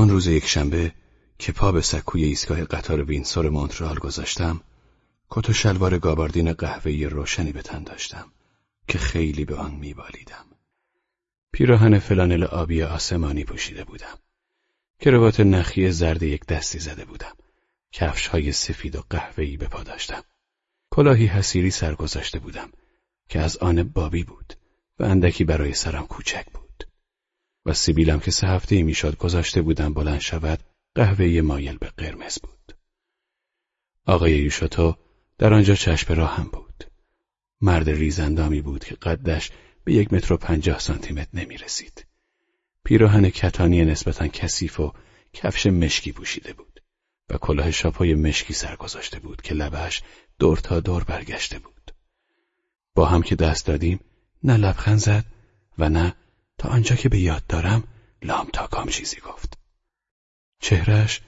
آن روز یک شنبه که پا به سکوی ایستگاه قطار وینسور مونترال گذاشتم کت و شلوار گاباردین قهوه‌ای روشنی به تن داشتم که خیلی به آن میبالیدم. پیراهن فلانل آبی آسمانی پوشیده بودم کروات نخی زرد یک دستی زده بودم کفش های سفید و قهوه‌ای به پا داشتم. کلاهی حصیری سر گذاشته بودم که از آن بابی بود و اندکی برای سرم کوچک بود. و سیبیلم که سه هفته می‌شد گذاشته بودم بلند شود قهوه مایل به قرمز بود آقای یوشوتو در آنجا چشم راهم بود مرد ریزندامی بود که قدش به یک متر و پنجاه سانتیمتر نمی رسید. پیراهن کتانی نسبتا کثیف و کفش مشکی پوشیده بود و کلاه شاپای مشکی سر گذاشته بود که لبش دور تا دور برگشته بود. با هم که دست دادیم نه لبخند زد و نه تا آنجا که به یاد دارم لام تا کام چیزی گفت. چهرش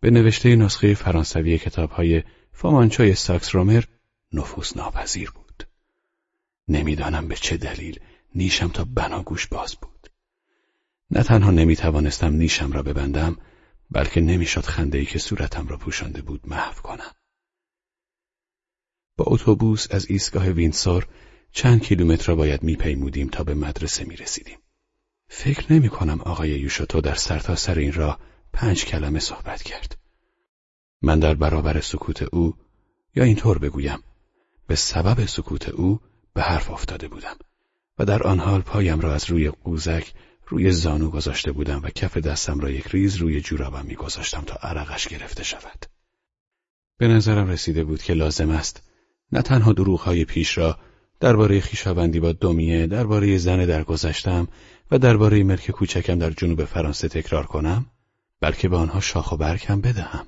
به نوشته نسخه فرانسوی کتابهای فامانچوی ساکس رومر نفوس ناپذیر بود. نمی‌دانم به چه دلیل نیشم تا بناگوش باز بود. نه تنها نمی توانستم نیشم را ببندم بلکه نمی‌شد خنده ای که صورتم را پوشانده بود محو کنم. با اتوبوس از ایستگاه وینسور چند کیلومتر را باید میپیمودیم تا به مدرسه می رسیدیم. فکر نمی کنم آقای یوشوتو در سرتاسر سر این راه پنج کلمه صحبت کرد. من در برابر سکوت او یا اینطور بگویم به سبب سکوت او به حرف افتاده بودم و در آن حال پایم را از روی قوزک روی زانو گذاشته بودم و کف دستم را یک ریز روی جورابم میگذاشتم تا عرقش گرفته شود. به نظرم رسیده بود که لازم است نه تنها دروغهای پیش را درباره خویشاوندی با دومیه درباره زن درگذشتم و درباره ملک کوچکم در جنوب فرانسه تکرار کنم بلکه به آنها شاخ و برگ هم بدهم.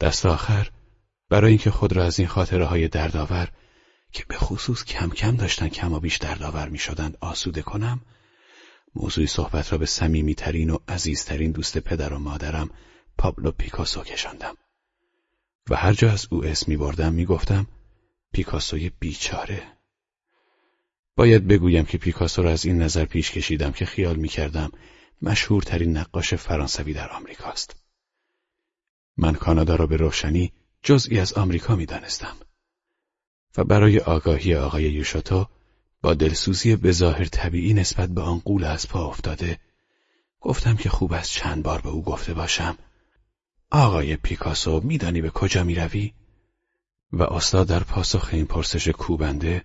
دست آخر برای اینکه خود را از این خاطره های دردآور که به خصوص کم کم داشتن کم و بیش دردآور می شدند آسوده کنم موضوع صحبت را به صمیمیترین و عزیزترین دوست پدر و مادرم پابلو پیکاسو کشاندم. و هر جا از او اسم می بردم می گفتم پیکاسوی بیچاره. باید بگویم که پیکاسو را از این نظر پیش کشیدم که خیال می کردم مشهورترین نقاش فرانسوی در آمریکاست. من کانادا را به روشنی جزئی از آمریکا می دانستم. و برای آگاهی آقای یوشاتو با دلسوزی بظاهر طبیعی نسبت به آن قول از پا افتاده گفتم که خوب است چند بار به او گفته باشم آقای پیکاسو میدانی به کجا می روی؟ و استاد در پاسخ این پرسش کوبنده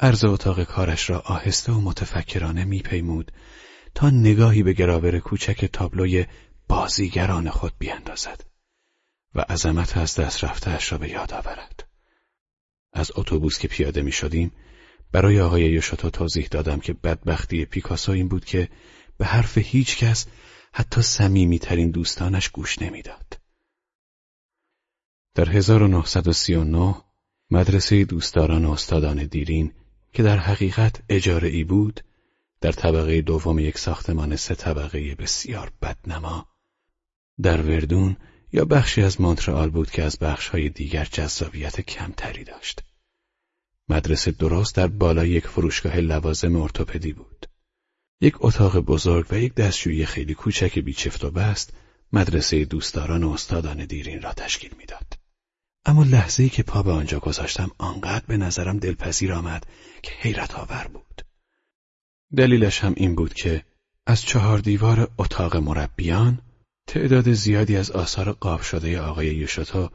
عرض اتاق کارش را آهسته و متفکرانه میپیمود تا نگاهی به گراور کوچک تابلوی بازیگران خود بیاندازد و عظمت از دست رفتهاش را به یاد آورد. از اتوبوس که پیاده می شدیم برای آقای یوشاتو توضیح دادم که بدبختی پیکاسو این بود که به حرف هیچ کس حتی سمیمی ترین دوستانش گوش نمی‌داد. در 1939 مدرسه دوستداران استادان دیرین که در حقیقت اجاره ای بود در طبقه دوم یک ساختمان سه طبقه بسیار بدنما در وردون یا بخشی از مونترال بود که از بخشهای دیگر جذابیت کمتری داشت. مدرسه درست در بالای یک فروشگاه لوازم ارتوپدی بود. یک اتاق بزرگ و یک دستشویی خیلی کوچک بیچفت و بست مدرسه دوستداران و استادان دیرین را تشکیل می‌داد. اما لحظه ای که پا به آنجا گذاشتم آنقدر به نظرم دلپذیر آمد که حیرت آور بود. دلیلش هم این بود که از چهار دیوار اتاق مربیان تعداد زیادی از آثار قاب شده آقای یوشوتو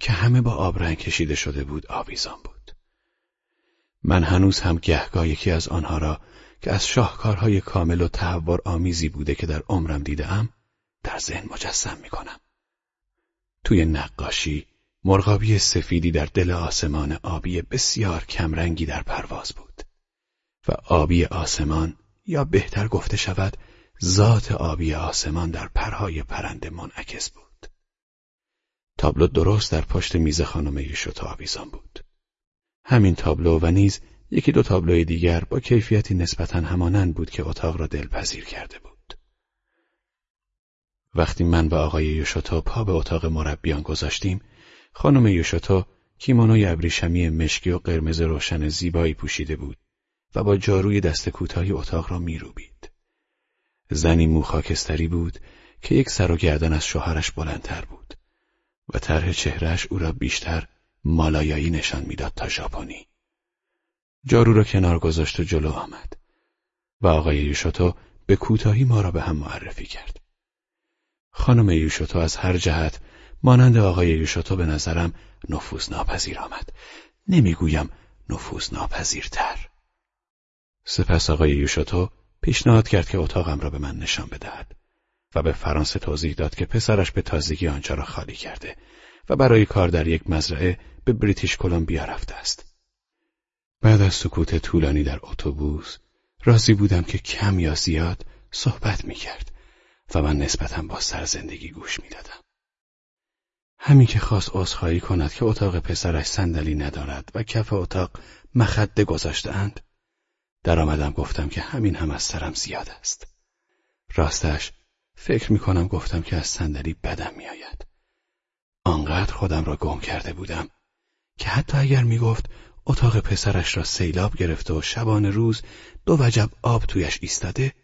که همه با آبرنگ کشیده شده بود آویزان بود. من هنوز هم گهگاه یکی از آنها را که از شاهکارهای کامل و تحور آمیزی بوده که در عمرم دیدم در ذهن مجسم می کنم. توی نقاشی مرغابی سفیدی در دل آسمان آبی بسیار کمرنگی در پرواز بود و آبی آسمان یا بهتر گفته شود ذات آبی آسمان در پرهای پرنده منعکس بود. تابلو درست در پشت میز خانم یوشوتا آویزان بود. همین تابلو و نیز یکی دو تابلوی دیگر با کیفیتی نسبتا همانند بود که اتاق را دلپذیر کرده بود. وقتی من و آقای یوشوتا پا به اتاق مربیان گذاشتیم، خانم یوشوتا کیمونوی ابریشمی مشکی و قرمز روشن زیبایی پوشیده بود و با جاروی دست کوتاهی اتاق را میروبید. زنی مو خاکستری بود که یک سر و گردن از شوهرش بلندتر بود و طرح چهرهش او را بیشتر مالایایی نشان می‌داد تا ژاپنی. جارو را کنار گذاشت و جلو آمد و آقای یوشوتو به کوتاهی ما را به هم معرفی کرد. خانم یوشوتو از هر جهت مانند آقای یوشوتو به نظرم نفوذ ناپذیر آمد. نمی‌گویم نفوذ ناپذیرتر. سپس آقای یوشوتو پیشنهاد کرد که اتاقم را به من نشان بدهد و به فرانسه توضیح داد که پسرش به تازگی آنجا را خالی کرده و برای کار در یک مزرعه به بریتیش کلمبیا رفته است. بعد از سکوت طولانی در اتوبوس راضی بودم که کم یا زیاد صحبت می کرد و من نسبتا با سرزندگی گوش می دادم. همین که خواست عذرخواهی کند که اتاق پسرش صندلی ندارد و کف اتاق مخده گذاشتهاند در آمدم گفتم که همین هم از سرم زیاد است. راستش فکر می کنم گفتم که از صندلی بدم می آید. آنقدر خودم را گم کرده بودم که حتی اگر می گفت اتاق پسرش را سیلاب گرفته و شبان روز دو وجب آب تویش ایستاده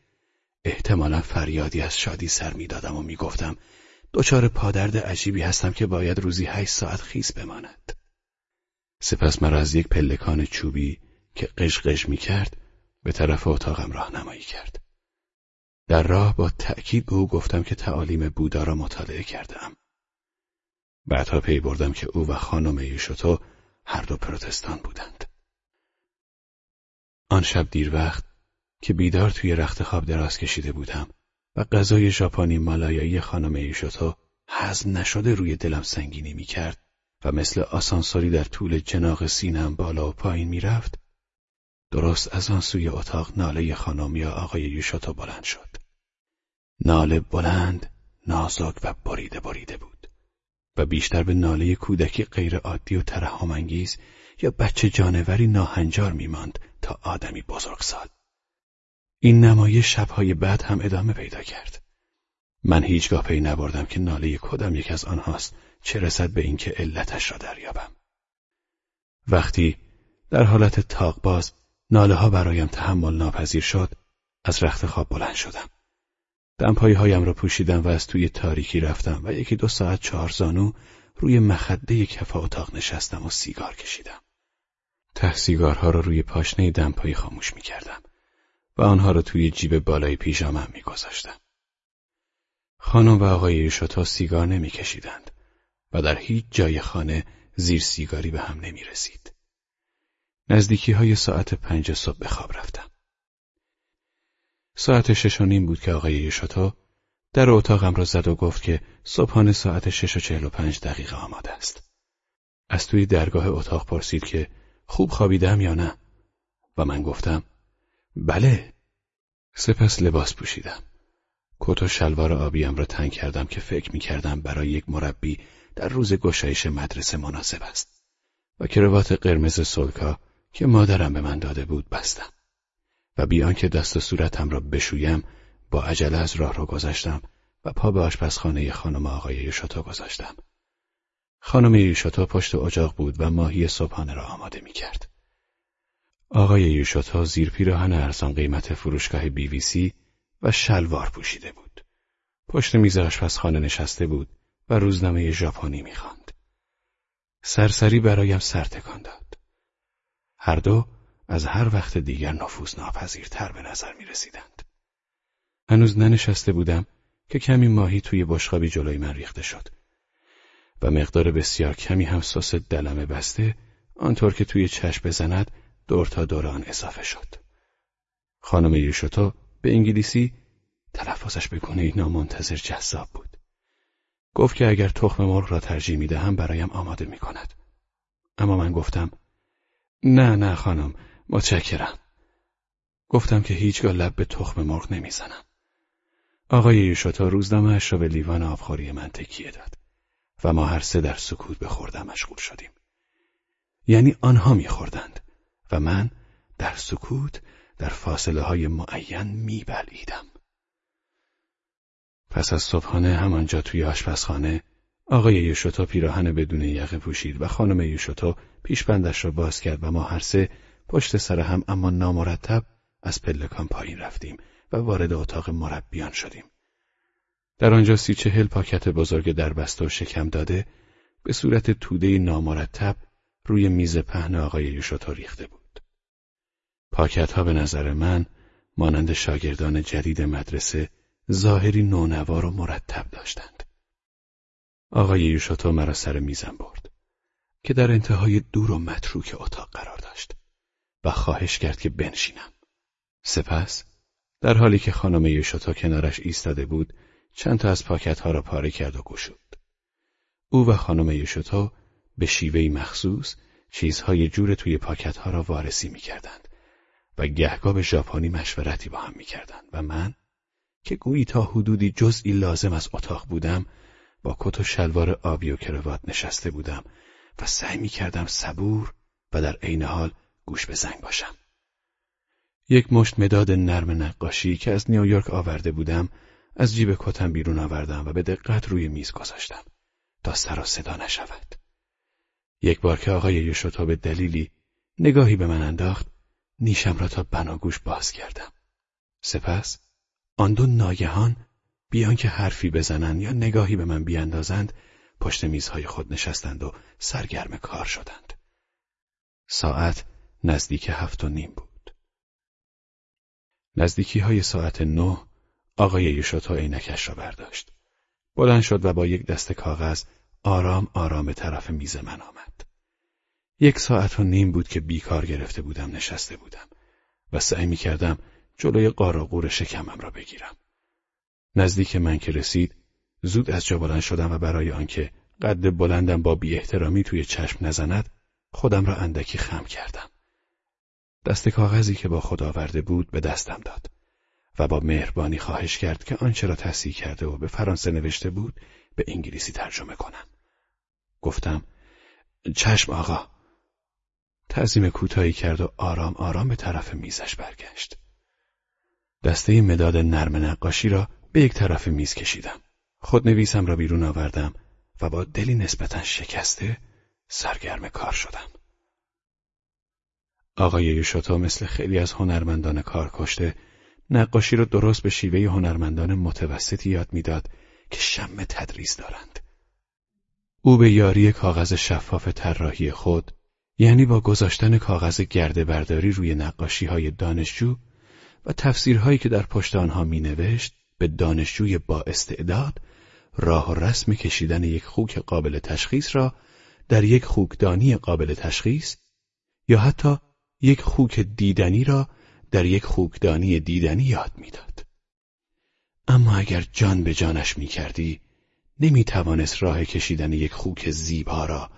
احتمالا فریادی از شادی سر می‌دادم و می‌گفتم دچار پادرد عجیبی هستم که باید روزی هشت ساعت خیس بماند. سپس مرا از یک پلکان چوبی که قشقش می کرد به طرف اتاقم راهنمایی کرد. در راه با تأکید به او گفتم که تعالیم بودا را مطالعه کردم بعدها پی بردم که او و خانم یوشوتو هر دو پروتستان بودند. آن شب دیر وقت که بیدار توی رخت خواب دراز کشیده بودم و غذای ژاپنی مالایایی خانم ایشوتو هضم نشده روی دلم سنگینی می‌کرد و مثل آسانسوری در طول جناق سینم بالا و پایین می‌رفت درست از آن سوی اتاق ناله خانم یا آقای یوشوتو بلند شد ناله بلند نازک و بریده بریده بود و بیشتر به ناله کودکی غیر عادی و ترحمانگیز یا بچه جانوری ناهنجار میماند تا آدمی بزرگسال. این نمایش شبهای بعد هم ادامه پیدا کرد. من هیچگاه پی نبردم که ناله کدام یک از آنهاست چه رسد به اینکه علتش را دریابم. وقتی در حالت تاق باز ناله ها برایم تحمل ناپذیر شد از رخت خواب بلند شدم. دمپایی هایم را پوشیدم و از توی تاریکی رفتم و یکی دو ساعت چهار زانو روی مخده کف اتاق نشستم و سیگار کشیدم. ته سیگارها را روی پاشنه دمپایی خاموش می کردم و آنها را توی جیب بالای پیژامم می گذاشتم. خانم و آقای ایشوتا سیگار نمی کشیدند و در هیچ جای خانه زیر سیگاری به هم نمی رسید. نزدیکی های ساعت پنج صبح به خواب رفتم. ساعت شش و نیم بود که آقای یشاتا در اتاقم را زد و گفت که صبحانه ساعت شش و چهل و پنج دقیقه آماده است. از توی درگاه اتاق پرسید که خوب خوابیدم یا نه؟ و من گفتم بله. سپس لباس پوشیدم. کت و شلوار آبیم را تنگ کردم که فکر می کردم برای یک مربی در روز گشایش مدرسه مناسب است و کروات قرمز سلکا که مادرم به من داده بود بستم. و بیان که دست و صورتم را بشویم با عجله از راه را گذاشتم و پا به آشپزخانه خانم آقای یوشاتا گذاشتم. خانم یوشاتا پشت اجاق بود و ماهی صبحانه را آماده می کرد. آقای یوشاتا زیر پیراهن ارزان قیمت فروشگاه بی وی سی و شلوار پوشیده بود. پشت میز آشپزخانه نشسته بود و روزنامه ژاپنی می‌خواند. سرسری برایم سر تکان داد. هر دو از هر وقت دیگر نفوذ ناپذیرتر به نظر می رسیدند. هنوز ننشسته بودم که کمی ماهی توی بشقابی جلوی من ریخته شد و مقدار بسیار کمی هم سس دلمه بسته آنطور که توی چشم بزند دور تا دور آن اضافه شد. خانم یوشوتو به انگلیسی تلفظش به گونه نامنتظر جذاب بود. گفت که اگر تخم مرغ را ترجیح می دهم برایم آماده می کند. اما من گفتم نه نه خانم متشکرم. گفتم که هیچگاه لب به تخم مرغ نمی‌زنم. آقای یوشوتا روزنامه را به لیوان آبخوری من تکیه داد و ما هر سه در سکوت به خوردن مشغول شدیم. یعنی آنها میخوردند من در سکوت در فاصله های معین میبلیدم. پس از صبحانه همانجا توی آشپزخانه آقای یوشوتا پیراهن بدون یقه پوشید و خانم یوشوتا پیشبندش را باز کرد و ما هر سه پشت سر هم اما نامرتب از پلکان پایین رفتیم و وارد اتاق مربیان شدیم. در آنجا سی چهل پاکت بزرگ در بسته و شکم داده به صورت توده نامرتب روی میز پهن آقای یوشوتو ریخته بود. پاکت ها به نظر من مانند شاگردان جدید مدرسه ظاهری نونوار و مرتب داشتند. آقای یوشوتو مرا سر میزم برد که در انتهای دور و متروک اتاق قرار داشت و خواهش کرد که بنشینم. سپس در حالی که خانم یوشوتو کنارش ایستاده بود چند تا از پاکت ها را پاره کرد و گشود. او و خانم یوشوتو به شیوهی مخصوص چیزهای جور توی پاکت ها را وارسی می کردند و گهگاه به ژاپنی مشورتی با هم می کردند و من که گویی تا حدودی جزئی لازم از اتاق بودم با کت و شلوار آبی و کروات نشسته بودم و سعی می کردم صبور و در عین حال گوش به زنگ باشم. یک مشت مداد نرم نقاشی که از نیویورک آورده بودم از جیب کتم بیرون آوردم و به دقت روی میز گذاشتم تا سر و صدا نشود. یک بار که آقای یوشوتا به دلیلی نگاهی به من انداخت نیشم را تا بناگوش باز کردم. سپس آن دو ناگهان بیان که حرفی بزنند یا نگاهی به من بیاندازند پشت میزهای خود نشستند و سرگرم کار شدند. ساعت نزدیک هفت و نیم بود. نزدیکی های ساعت نه آقای یوشوتو عینکش را برداشت. بلند شد و با یک دست کاغذ آرام آرام به طرف میز من آمد. یک ساعت و نیم بود که بیکار گرفته بودم نشسته بودم و سعی می کردم جلوی قاراقور شکمم را بگیرم. نزدیک من که رسید زود از جا بلند شدم و برای آنکه قد بلندم با بی احترامی توی چشم نزند خودم را اندکی خم کردم. دست کاغذی که با خود آورده بود به دستم داد و با مهربانی خواهش کرد که آنچه را تصحیح کرده و به فرانسه نوشته بود به انگلیسی ترجمه کنم. گفتم چشم آقا. تعظیم کوتاهی کرد و آرام آرام به طرف میزش برگشت. دسته مداد نرم نقاشی را به یک طرف میز کشیدم. خود نویسم را بیرون آوردم و با دلی نسبتا شکسته سرگرم کار شدم. آقای یوشوتو مثل خیلی از هنرمندان کار کشته نقاشی را درست به شیوه هنرمندان متوسطی یاد می‌داد که شم تدریس دارند. او به یاری کاغذ شفاف طراحی خود یعنی با گذاشتن کاغذ گرده برداری روی نقاشی های دانشجو و تفسیرهایی که در پشت آنها می نوشت به دانشجوی با استعداد راه و رسم کشیدن یک خوک قابل تشخیص را در یک خوکدانی قابل تشخیص یا حتی یک خوک دیدنی را در یک خوکدانی دیدنی یاد می‌داد. اما اگر جان به جانش می کردی نمی توانست راه کشیدن یک خوک زیبا را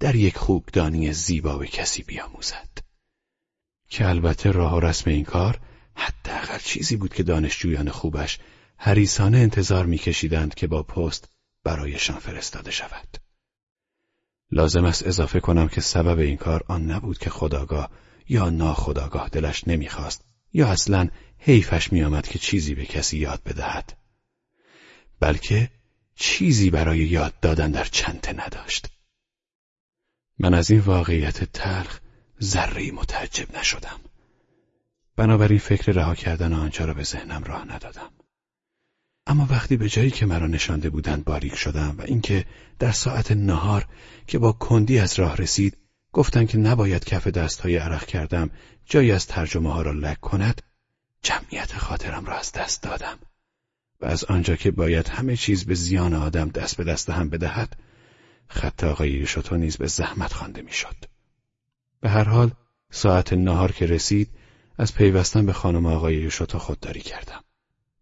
در یک خوکدانی زیبا به کسی بیاموزد. که البته راه و رسم این کار حداقل چیزی بود که دانشجویان خوبش حریسانه انتظار میکشیدند که با پست برایشان فرستاده شود. لازم است اضافه کنم که سبب این کار آن نبود که خداگاه یا ناخداگاه دلش نمی‌خواست یا اصلا حیفش میآمد که چیزی به کسی یاد بدهد بلکه چیزی برای یاد دادن در چنته نداشت. من از این واقعیت تلخ ذره متعجب نشدم. بنابراین فکر رها کردن آنجا را به ذهنم راه ندادم. اما وقتی به جایی که مرا نشانده بودند باریک شدم و اینکه در ساعت نهار که با کندی از راه رسید گفتند که نباید کف دستهای عرق کردم جایی از ترجمه ها را لک کند جمعیت خاطرم را از دست دادم. و از آنجا که باید همه چیز به زیان آدم دست به دست هم بدهد خط آقای شتو نیز به زحمت خوانده می‌شد. به هر حال ساعت نهار که رسید از پیوستن به خانم آقای یوشوتا خودداری کردم.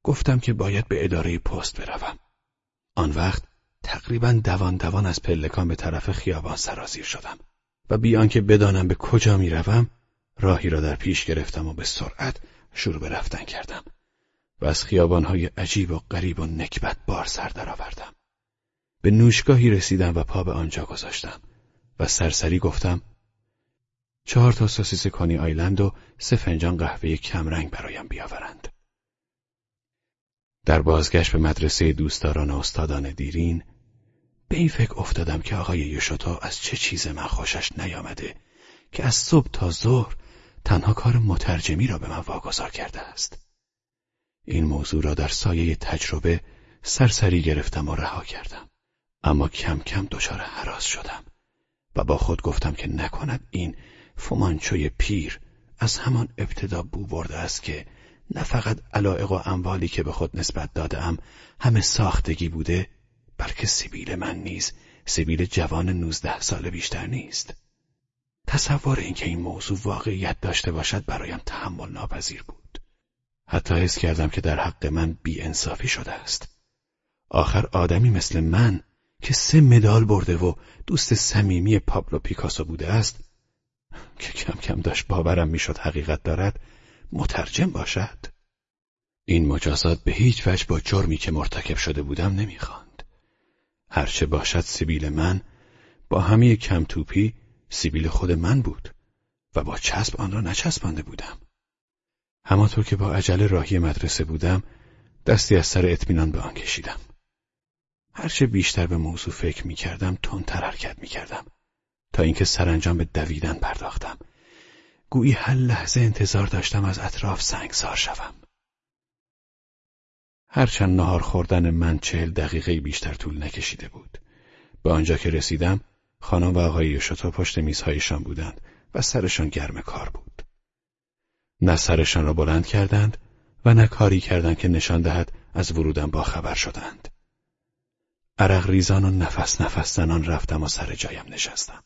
گفتم که باید به اداره پست بروم. آن وقت تقریبا دوان دوان از پلکان به طرف خیابان سرازیر شدم و بیان که بدانم به کجا می‌روم راهی را در پیش گرفتم و به سرعت شروع به رفتن کردم و از خیابانهای عجیب و غریب و نکبت بار سر درآوردم. به نوشگاهی رسیدم و پا به آنجا گذاشتم و سرسری گفتم چهار تا سوسیس کانی آیلند و سه فنجان قهوه کمرنگ برایم بیاورند. در بازگشت به مدرسه دوستداران استادان دیرین به این فکر افتادم که آقای یوشوتا از چه چیز من خوشش نیامده که از صبح تا ظهر تنها کار مترجمی را به من واگذار کرده است. این موضوع را در سایه تجربه سرسری گرفتم و رها کردم. اما کم کم دچار حراس شدم و با خود گفتم که نکند این فومانچوی پیر از همان ابتدا بو برده است که نه فقط علائق و اموالی که به خود نسبت دادم همه ساختگی بوده بلکه سیبیل من نیز سیبیل جوان نوزده سال بیشتر نیست. تصور اینکه این موضوع واقعیت داشته باشد برایم تحمل ناپذیر بود. حتی حس کردم که در حق من بی انصافی شده است. آخر آدمی مثل من که سه مدال برده و دوست صمیمی پابلو پیکاسو بوده است که کم کم داشت باورم می‌شد حقیقت دارد مترجم باشد. این مجازات به هیچ وجه با جرمی که مرتکب شده بودم نمی‌خواند. هرچه باشد سیبیل من با همه کم توپی سیبیل خود من بود و با چسب آن را نچسبانده بودم. همانطور که با عجله راهی مدرسه بودم دستی از سر اطمینان به آن کشیدم. هرچه بیشتر به موضوع فکر می کردم تندتر حرکت می کردم تا اینکه سرانجام به دویدن پرداختم. گویی هر لحظه انتظار داشتم از اطراف سنگسار شوم. هرچند نهار خوردن من چهل دقیقه بیشتر طول نکشیده بود. به آنجا که رسیدم خانم و آقای یوشوتو پشت میزهایشان بودند و سرشان گرم کار بود. نه سرشان را بلند کردند و نه کاری کردند که نشان دهد از ورودم با خبر شدند عرق ریزان و نفس نفس زنان رفتم و سر جایم نشستم.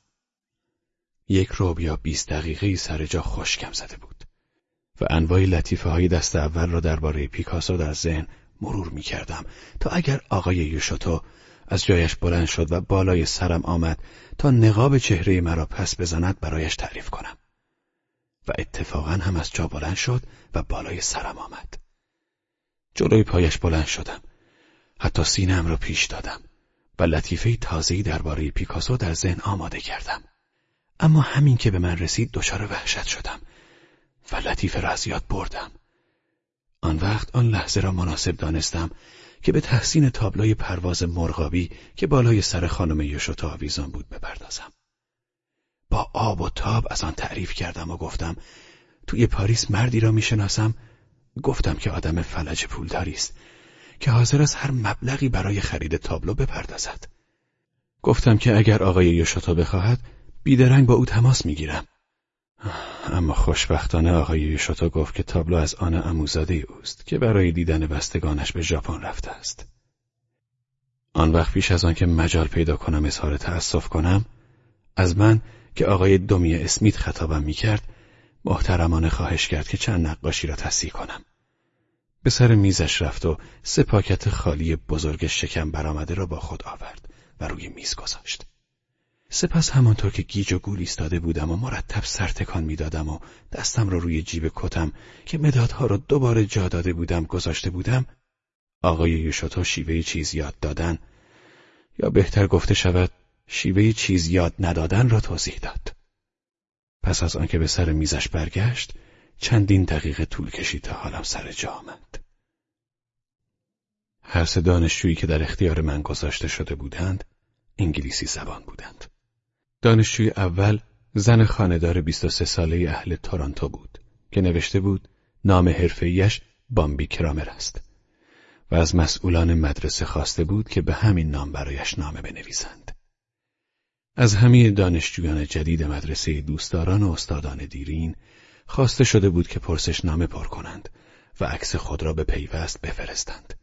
یک روب یا بیست دقیقه سر جا خشکم زده بود و انواع لطیفه های دست اول را درباره پیکاسو در ذهن مرور می کردم تا اگر آقای یوشوتو از جایش بلند شد و بالای سرم آمد تا نقاب چهره مرا پس بزند برایش تعریف کنم. و اتفاقا هم از جا بلند شد و بالای سرم آمد. جلوی پایش بلند شدم. حتی سینم را پیش دادم و لطیفه تازهی درباره پیکاسو در ذهن آماده کردم. اما همین که به من رسید دچار وحشت شدم و لطیفه را از یاد بردم. آن وقت آن لحظه را مناسب دانستم که به تحسین تابلوی پرواز مرغابی که بالای سر خانم یوشوتا آویزان بود بپردازم. با آب و تاب از آن تعریف کردم و گفتم توی پاریس مردی را می‌شناسم گفتم که آدم فلج پولداری است که حاضر است هر مبلغی برای خرید تابلو بپردازد. گفتم که اگر آقای یوشوتا بخواهد بیدرنگ با او تماس می‌گیرم. اما خوشبختانه آقای یوشوتا گفت که تابلو از آن اموزاده اوست که برای دیدن بستگانش به ژاپن رفته است. آن وقت پیش از آن که مجال پیدا کنم اظهار تأسف کنم از من که آقای دومی اسمیت خطابم می‌کرد محترمانه خواهش کرد که چند نقاشی را تصحیح کنم. به سر میزش رفت و سه پاکت خالی بزرگ شکم برآمده را با خود آورد و روی میز گذاشت. سپس همانطور که گیج و گول ایستاده بودم و مرتب سرتکان می‌دادم و دستم را روی جیب کتم که مدادها را دوباره جا داده بودم گذاشته بودم آقای یوشوتو شیوه چیز یاد دادن یا بهتر گفته شود شیوه چیز یاد ندادن را توضیح داد. پس از آنکه به سر میزش برگشت چندین دقیقه طول کشید تا حالم سر جا آمد. هر سه دانشجویی که در اختیار من گذاشته شده بودند انگلیسی زبان بودند. دانشجوی اول زن خاندار 23 ساله اهل تورانتو بود که نوشته بود نام حرفه‌ایش بامبی کرامر است و از مسئولان مدرسه خواسته بود که به همین نام برایش نامه بنویسند. از همه دانشجویان جدید مدرسه دوستداران و استادان دیرین خواسته شده بود که پرسش نامه پر کنند و عکس خود را به پیوست بفرستند.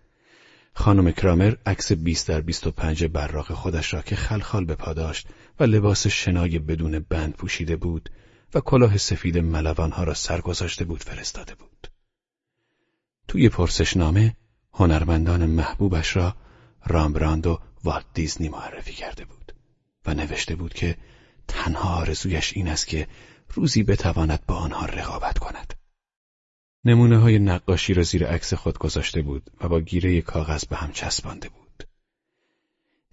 خانم کرامر عکس 20 در 25 براق خودش را که خلخال به پا داشت و لباس شنای بدون بند پوشیده بود و کلاه سفید ملوانها را سرگذاشته بود فرستاده بود. توی پرسشنامه هنرمندان محبوبش را رامبراند و والت دیزنی معرفی کرده بود و نوشته بود که تنها آرزویش این است که روزی بتواند با آنها رقابت کند. نمونه های نقاشی را زیر عکس خود گذاشته بود و با گیره کاغذ به هم چسبانده بود.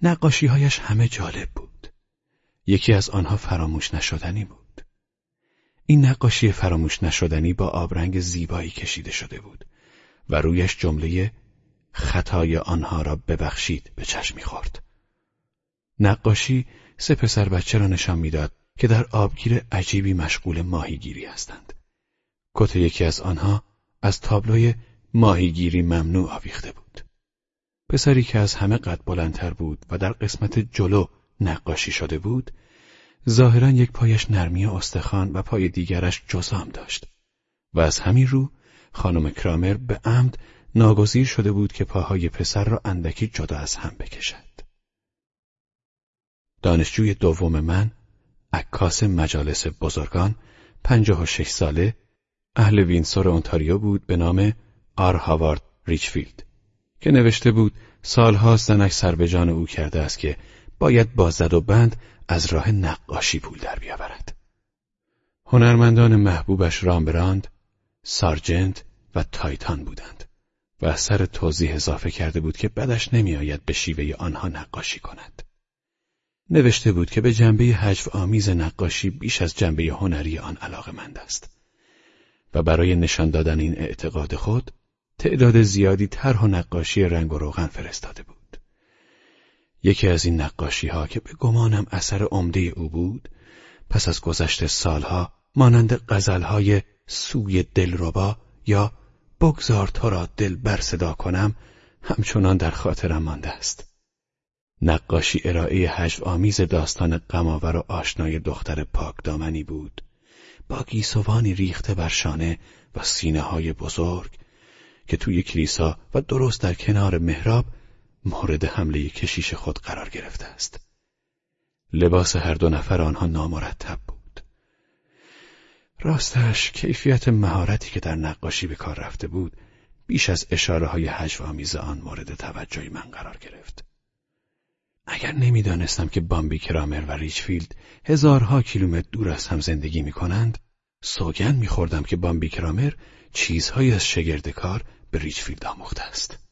نقاشی هایش همه جالب بود. یکی از آنها فراموش نشدنی بود. این نقاشی فراموش نشدنی با آبرنگ زیبایی کشیده شده بود و رویش جمله خطای آنها را ببخشید به چشم می‌خورد. نقاشی سه پسر بچه را نشان می‌داد که در آبگیر عجیبی مشغول ماهیگیری هستند. کت یکی از آنها از تابلوی ماهیگیری ممنوع آویخته بود. پسری که از همه قد بلندتر بود و در قسمت جلو نقاشی شده بود ظاهرا یک پایش نرمی استخوان و پای دیگرش جزام داشت و از همین رو خانم کرامر به عمد ناگزیر شده بود که پاهای پسر را اندکی جدا از هم بکشد. دانشجوی دوم من، عکاس مجالس بزرگان، پنجاه و شش ساله، اهل وینسور اونتاریو بود به نام آر هاوارد ریچفیلد که نوشته بود سالها زنک سر به جان او کرده است که باید با زد و بند از راه نقاشی پول در بیاورد. هنرمندان محبوبش رامبراند، سارجنت و تایتان بودند و سر توضیح اضافه کرده بود که بدش نمیآید به شیوه آنها نقاشی کند. نوشته بود که به جنبه هجو آمیز نقاشی بیش از جنبه هنری آن علاقه مند است و برای نشان دادن این اعتقاد خود تعداد زیادی طرح و نقاشی رنگ و روغن فرستاده بود. یکی از این نقاشی ها که به گمانم اثر عمده او بود پس از گذشت سالها مانند غزلهای سوی دلربا یا بگذار تو را دل بر صدا کنم همچنان در خاطرم مانده است. نقاشی ارائه حجو آمیز داستان غمآور و آشنای دختر پاک دامنی بود با گیسوانی ریخته بر شانه و سینه های بزرگ که توی کلیسا و درست در کنار محراب مورد حمله کشیش خود قرار گرفته است. لباس هر دو نفر آنها نامرتب بود. راستش کیفیت مهارتی که در نقاشی به کار رفته بود بیش از اشاره های آمیز آن مورد توجه من قرار گرفت. اگر نمی‌دانستم که بامبی کرامر و ریچفیلد هزارها کیلومتر دور از هم زندگی می کنند، سوگن میخوردم که بامبی کرامر چیزهایی از شگردکار به ریچفیلد آموخته است.